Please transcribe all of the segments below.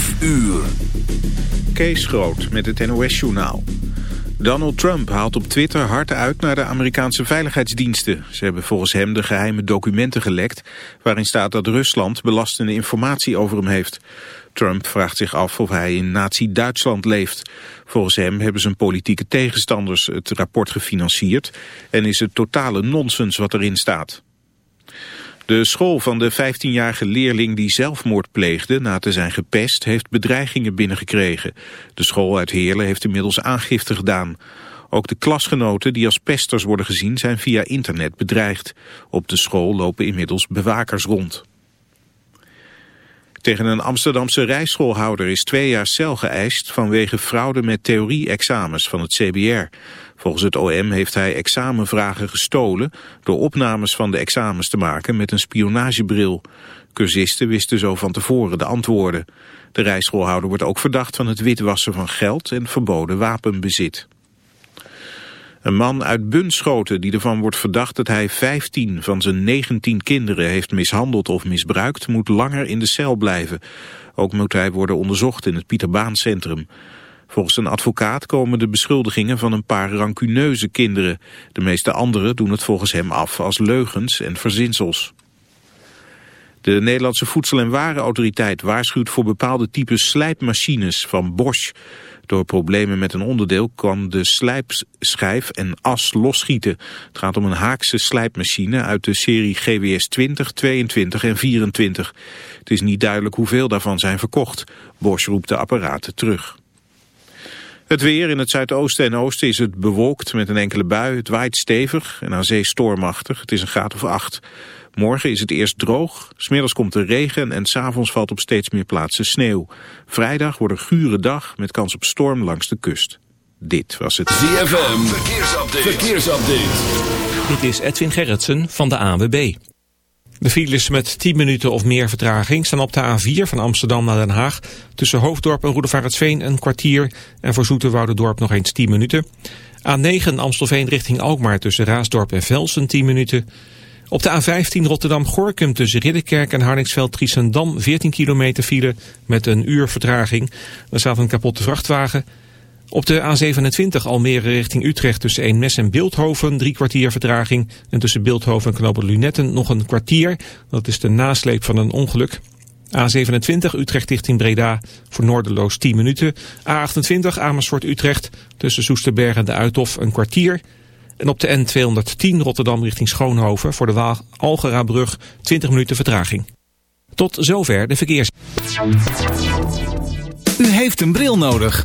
5 uur. Kees Groot met het NOS-journaal. Donald Trump haalt op Twitter hard uit naar de Amerikaanse veiligheidsdiensten. Ze hebben volgens hem de geheime documenten gelekt... waarin staat dat Rusland belastende informatie over hem heeft. Trump vraagt zich af of hij in nazi-Duitsland leeft. Volgens hem hebben zijn politieke tegenstanders het rapport gefinancierd... en is het totale nonsens wat erin staat. De school van de 15-jarige leerling die zelfmoord pleegde na te zijn gepest heeft bedreigingen binnengekregen. De school uit Heerlen heeft inmiddels aangifte gedaan. Ook de klasgenoten die als pesters worden gezien zijn via internet bedreigd. Op de school lopen inmiddels bewakers rond. Tegen een Amsterdamse rijschoolhouder is twee jaar cel geëist vanwege fraude met theorie-examens van het CBR. Volgens het OM heeft hij examenvragen gestolen door opnames van de examens te maken met een spionagebril. Cursisten wisten zo van tevoren de antwoorden. De rijschoolhouder wordt ook verdacht van het witwassen van geld en verboden wapenbezit. Een man uit Bunschoten die ervan wordt verdacht dat hij 15 van zijn 19 kinderen heeft mishandeld of misbruikt, moet langer in de cel blijven. Ook moet hij worden onderzocht in het Pieterbaancentrum. Volgens een advocaat komen de beschuldigingen van een paar rancuneuze kinderen. De meeste anderen doen het volgens hem af als leugens en verzinsels. De Nederlandse Voedsel- en Warenautoriteit waarschuwt voor bepaalde types slijpmachines van Bosch. Door problemen met een onderdeel kan de slijpschijf en as losschieten. Het gaat om een Haakse slijpmachine uit de serie GWS 20, 22 en 24. Het is niet duidelijk hoeveel daarvan zijn verkocht. Bosch roept de apparaten terug. Het weer in het zuidoosten en oosten is het bewolkt met een enkele bui. Het waait stevig en aan zee stormachtig. Het is een graad of acht. Morgen is het eerst droog, smiddags komt er regen en s'avonds valt op steeds meer plaatsen sneeuw. Vrijdag wordt een gure dag met kans op storm langs de kust. Dit was het ZFM Verkeersupdate. Verkeersupdate. Dit is Edwin Gerritsen van de ANWB. De files met 10 minuten of meer vertraging staan op de A4 van Amsterdam naar Den Haag. Tussen Hoofddorp en Roedevaartsveen een kwartier en voor Zoeterwoudendorp nog eens 10 minuten. A9 Amstelveen richting Alkmaar tussen Raasdorp en Velsen 10 minuten. Op de A15 Rotterdam-Gorkum tussen Ridderkerk en Harningsveld-Triesendam 14 kilometer file met een uur vertraging. Er staat een kapotte vrachtwagen. Op de A27 Almere richting Utrecht tussen Eemnes en Beeldhoven drie kwartier vertraging. En tussen Beeldhoven en Knopen Lunetten nog een kwartier. Dat is de nasleep van een ongeluk. A27 Utrecht richting Breda voor Noorderloos 10 minuten. A28 Amersfoort Utrecht tussen Soesterberg en de Uithof een kwartier. En op de N210 Rotterdam richting Schoonhoven voor de Algera-brug 20 minuten vertraging. Tot zover de verkeers. U heeft een bril nodig.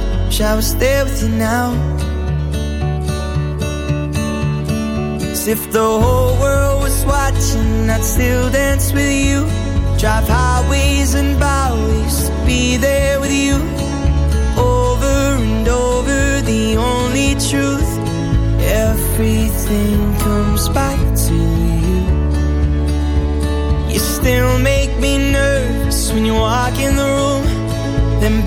Shall I stay with you now? 'Cause if the whole world was watching, I'd still dance with you. Drive highways and byways be there with you.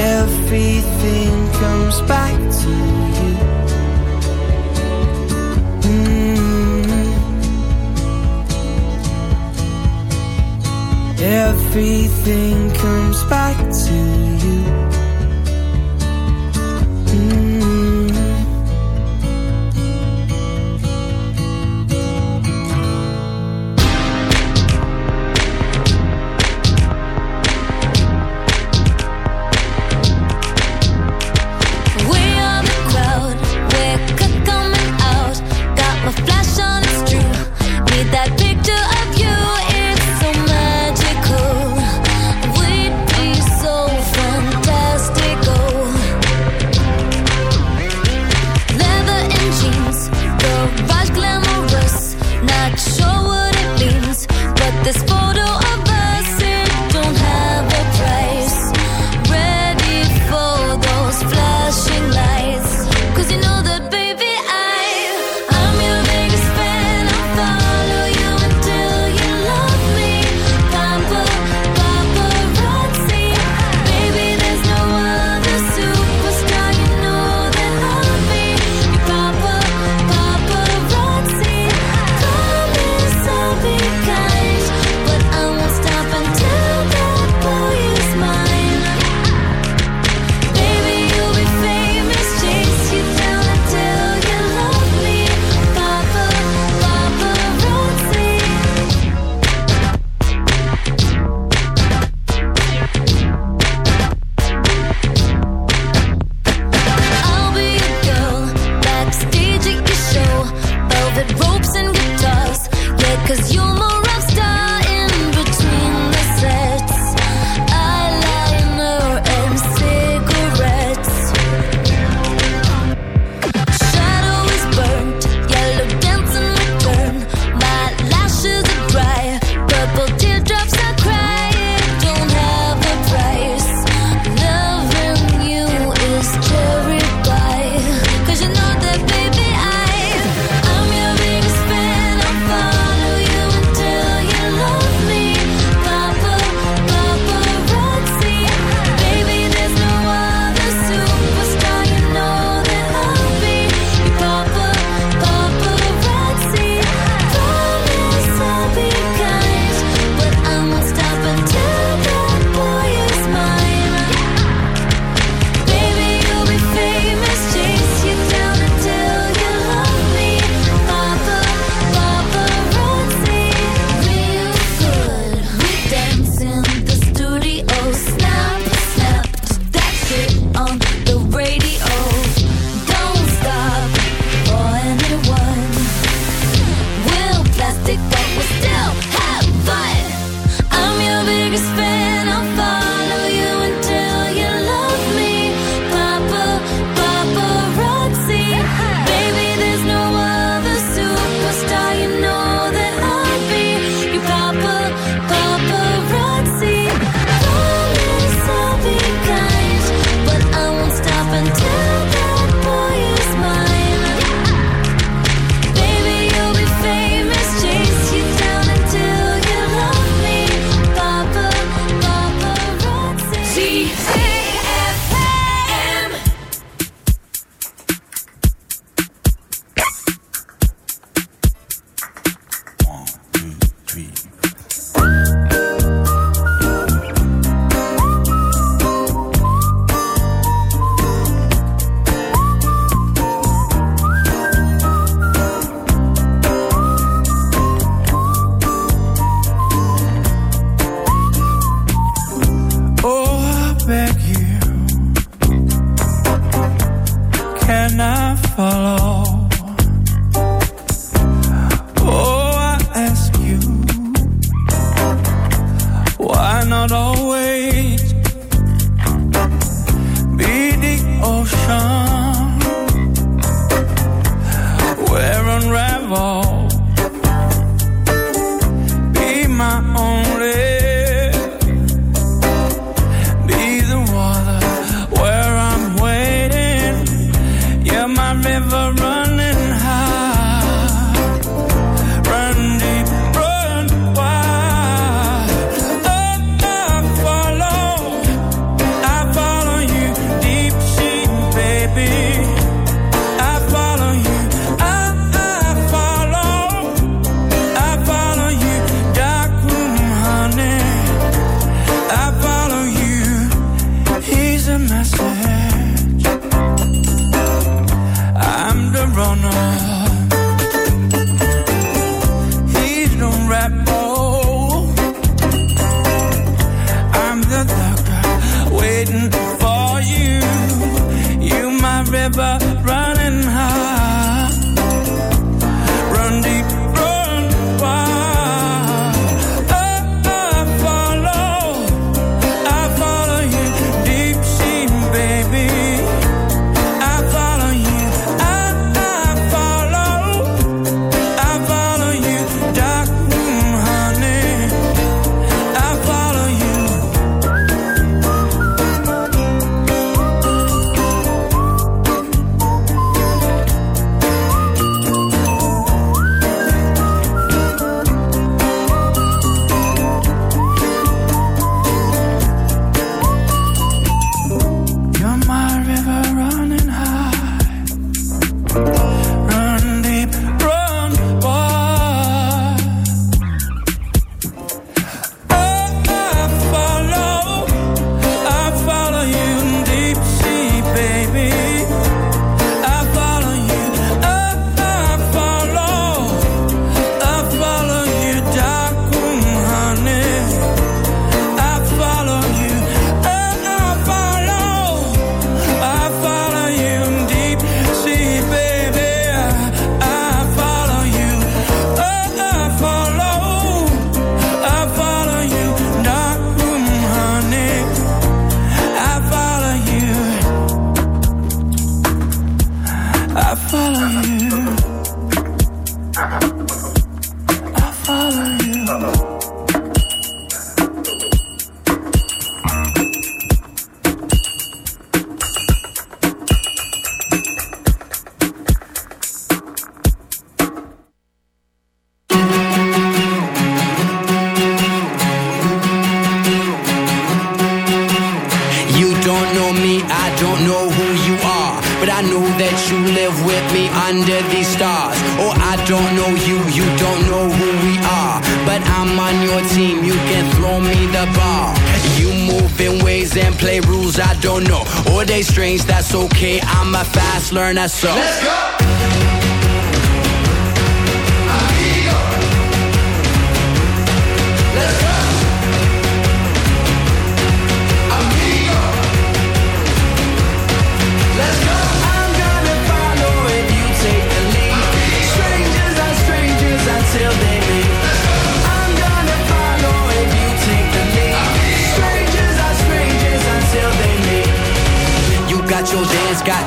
everything comes back to you. Mm -hmm. Everything comes back to you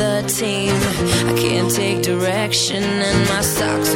the team. I can't take direction, and my socks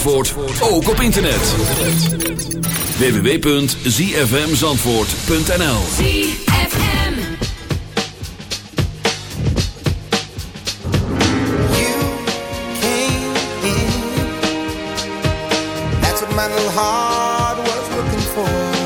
Zandvoort ook op internet. www.zfmzandvoort.nl ZFM You for.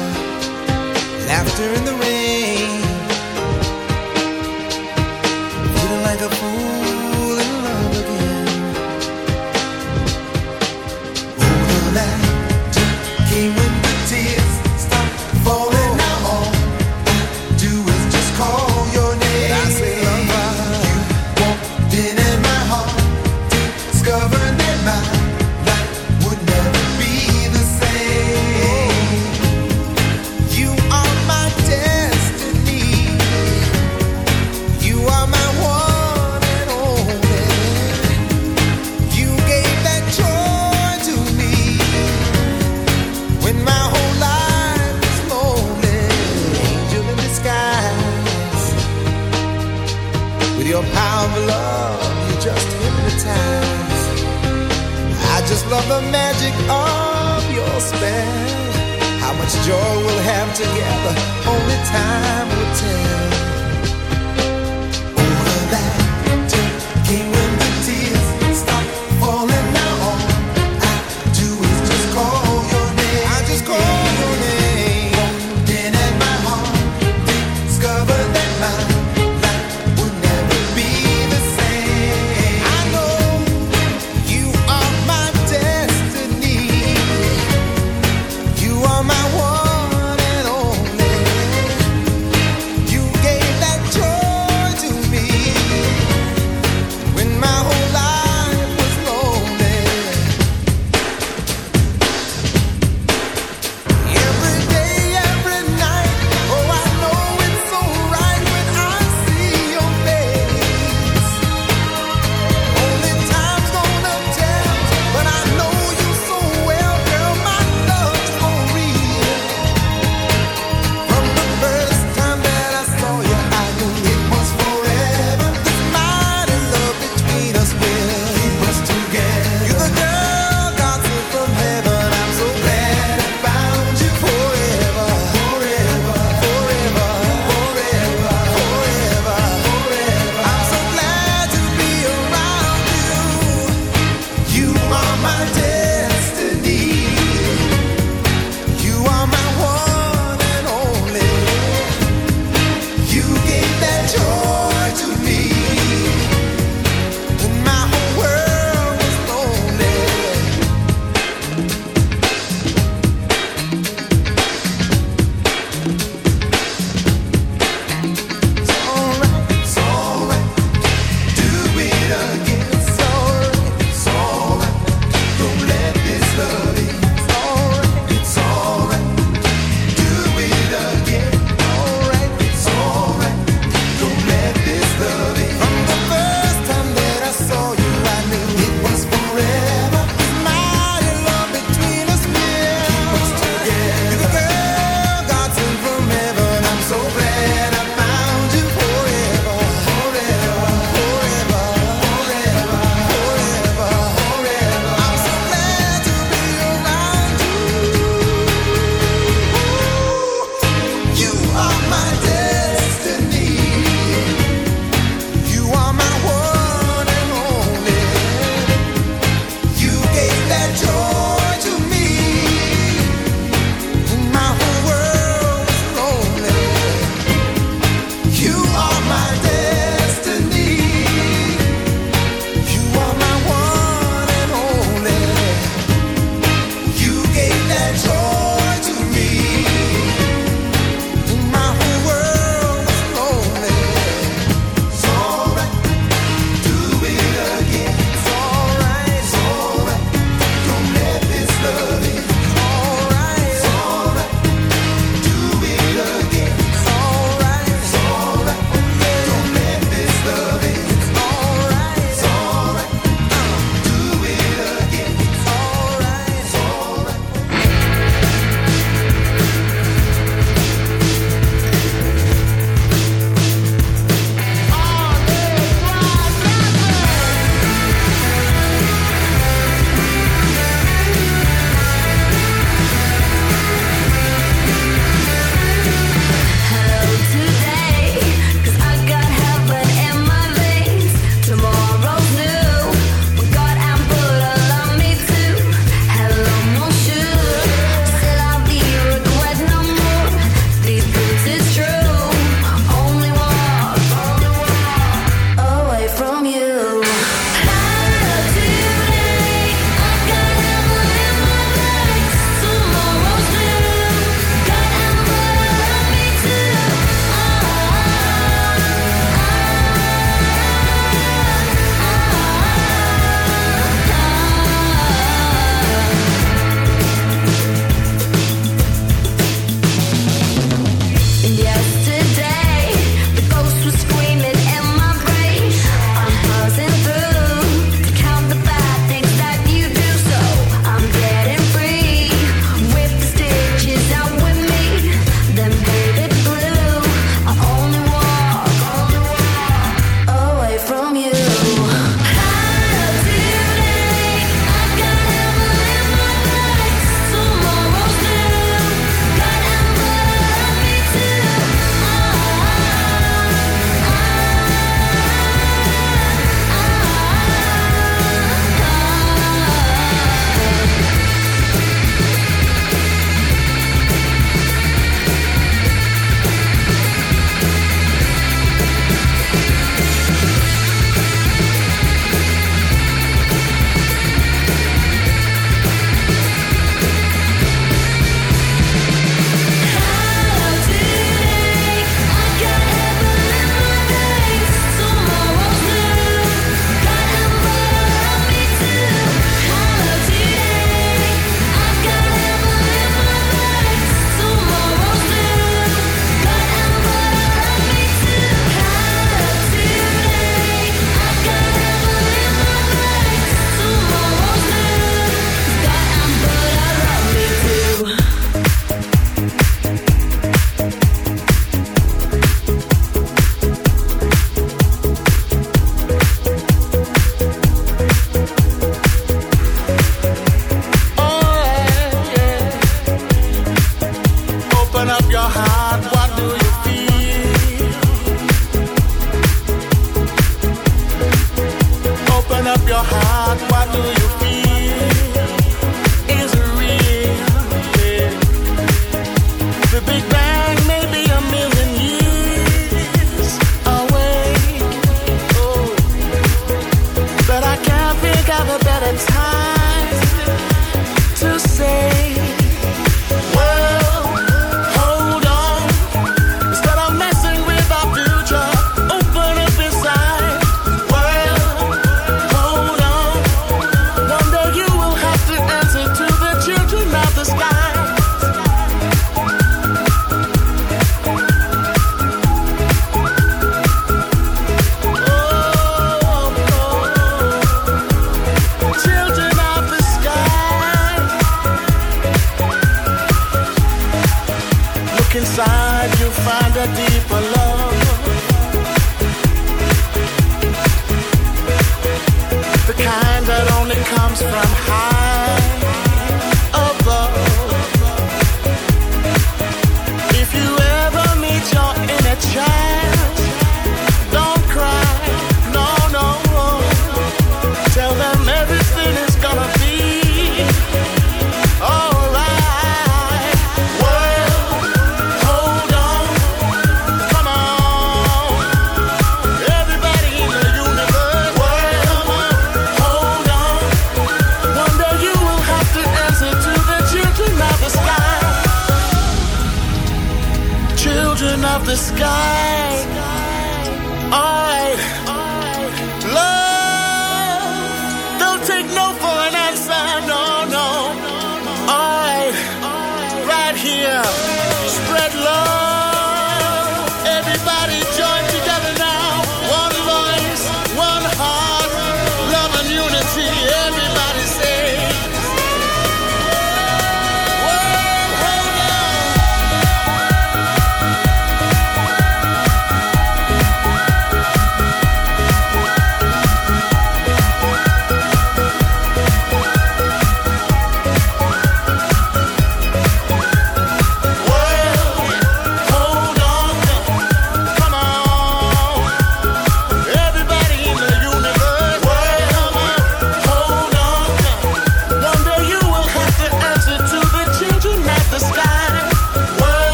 heart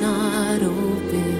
Not open.